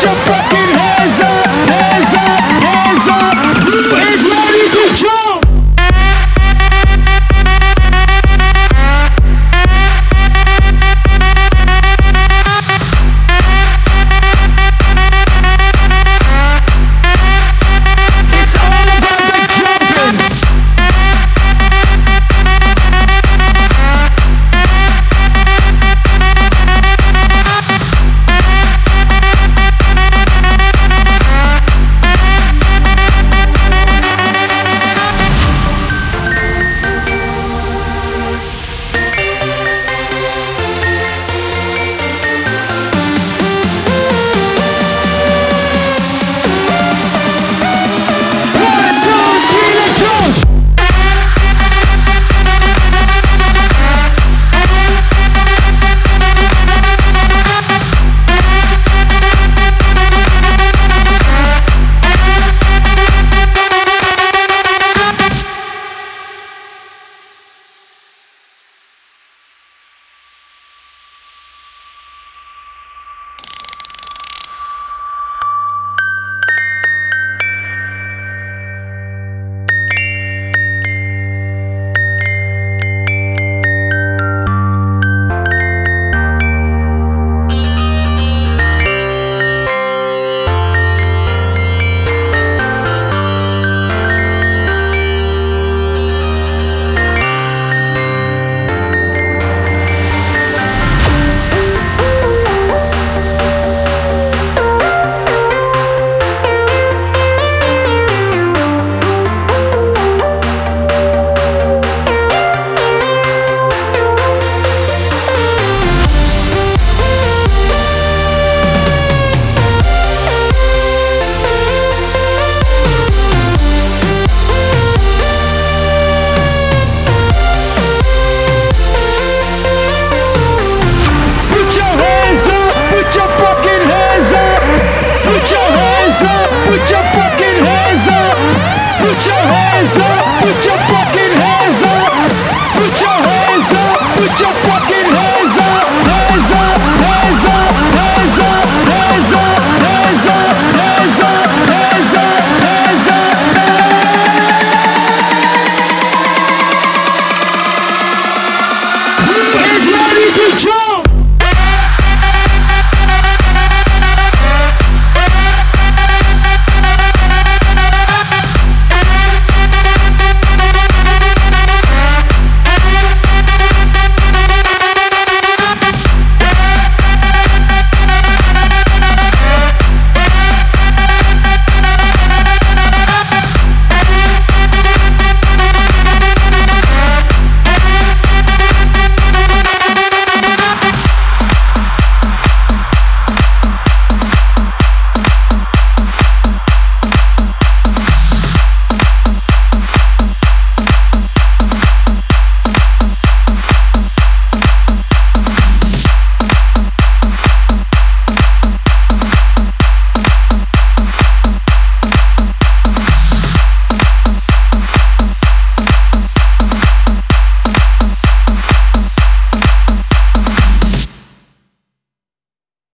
jump your fucking hands